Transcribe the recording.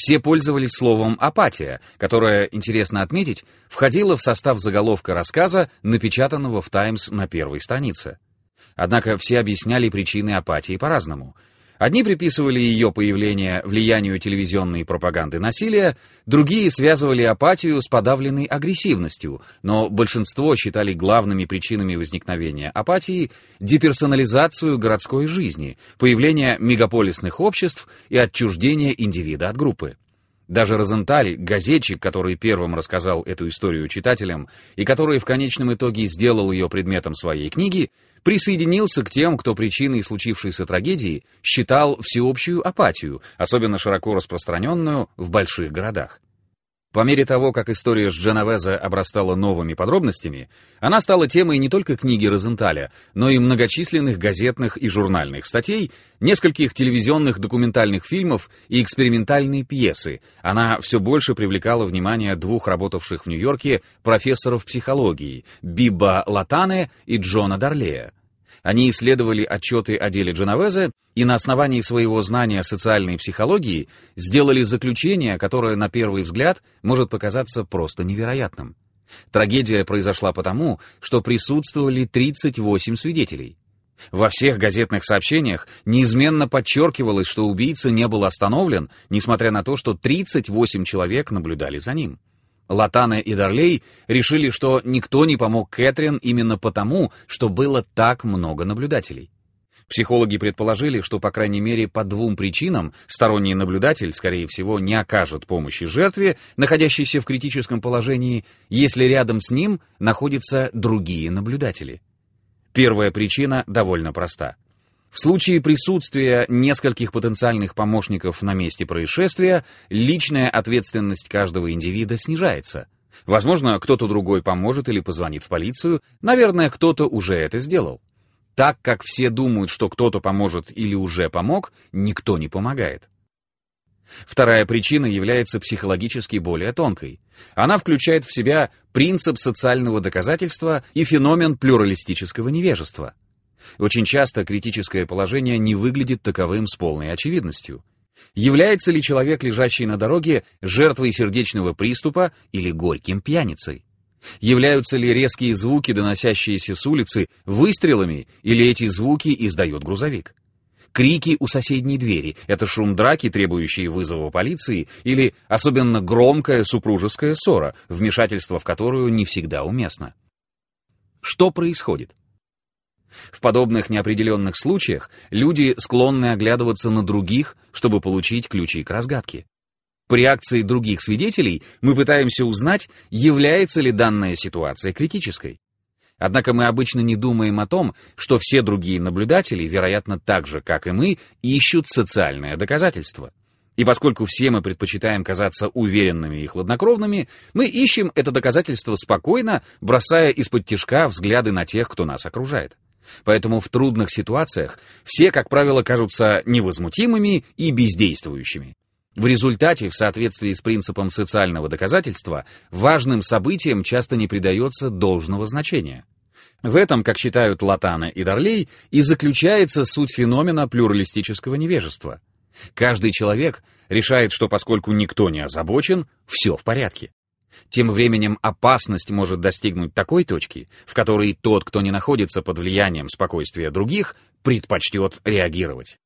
Все пользовались словом «апатия», которое, интересно отметить, входило в состав заголовка рассказа, напечатанного в «Таймс» на первой странице. Однако все объясняли причины апатии по-разному — Одни приписывали ее появление влиянию телевизионной пропаганды насилия, другие связывали апатию с подавленной агрессивностью, но большинство считали главными причинами возникновения апатии деперсонализацию городской жизни, появление мегаполисных обществ и отчуждение индивида от группы. Даже Розенталь, газетчик, который первым рассказал эту историю читателям и который в конечном итоге сделал ее предметом своей книги, присоединился к тем, кто причиной случившейся трагедии считал всеобщую апатию, особенно широко распространенную в больших городах. По мере того, как история с Дженовезе обрастала новыми подробностями, она стала темой не только книги Розенталя, но и многочисленных газетных и журнальных статей, нескольких телевизионных документальных фильмов и экспериментальной пьесы. Она все больше привлекала внимание двух работавших в Нью-Йорке профессоров психологии Биба Латане и Джона Дарлея. Они исследовали отчеты о деле Дженовезе и на основании своего знания социальной психологии сделали заключение, которое на первый взгляд может показаться просто невероятным. Трагедия произошла потому, что присутствовали 38 свидетелей. Во всех газетных сообщениях неизменно подчеркивалось, что убийца не был остановлен, несмотря на то, что 38 человек наблюдали за ним. Латана и Дарлей решили, что никто не помог Кэтрин именно потому, что было так много наблюдателей. Психологи предположили, что, по крайней мере, по двум причинам сторонний наблюдатель, скорее всего, не окажет помощи жертве, находящейся в критическом положении, если рядом с ним находятся другие наблюдатели. Первая причина довольно проста. В случае присутствия нескольких потенциальных помощников на месте происшествия, личная ответственность каждого индивида снижается. Возможно, кто-то другой поможет или позвонит в полицию, наверное, кто-то уже это сделал. Так как все думают, что кто-то поможет или уже помог, никто не помогает. Вторая причина является психологически более тонкой. Она включает в себя принцип социального доказательства и феномен плюралистического невежества. Очень часто критическое положение не выглядит таковым с полной очевидностью. Является ли человек, лежащий на дороге, жертвой сердечного приступа или горьким пьяницей? Являются ли резкие звуки, доносящиеся с улицы, выстрелами, или эти звуки издает грузовик? Крики у соседней двери — это шум драки, требующий вызова полиции, или особенно громкая супружеская ссора, вмешательство в которую не всегда уместно. Что происходит? В подобных неопределенных случаях люди склонны оглядываться на других, чтобы получить ключи к разгадке. По реакции других свидетелей мы пытаемся узнать, является ли данная ситуация критической. Однако мы обычно не думаем о том, что все другие наблюдатели, вероятно, так же, как и мы, ищут социальное доказательство. И поскольку все мы предпочитаем казаться уверенными и хладнокровными, мы ищем это доказательство спокойно, бросая из-под тишка взгляды на тех, кто нас окружает. Поэтому в трудных ситуациях все, как правило, кажутся невозмутимыми и бездействующими. В результате, в соответствии с принципом социального доказательства, важным событиям часто не придается должного значения. В этом, как считают Латана и Дарлей, и заключается суть феномена плюралистического невежества. Каждый человек решает, что поскольку никто не озабочен, все в порядке. Тем временем опасность может достигнуть такой точки, в которой тот, кто не находится под влиянием спокойствия других, предпочтет реагировать.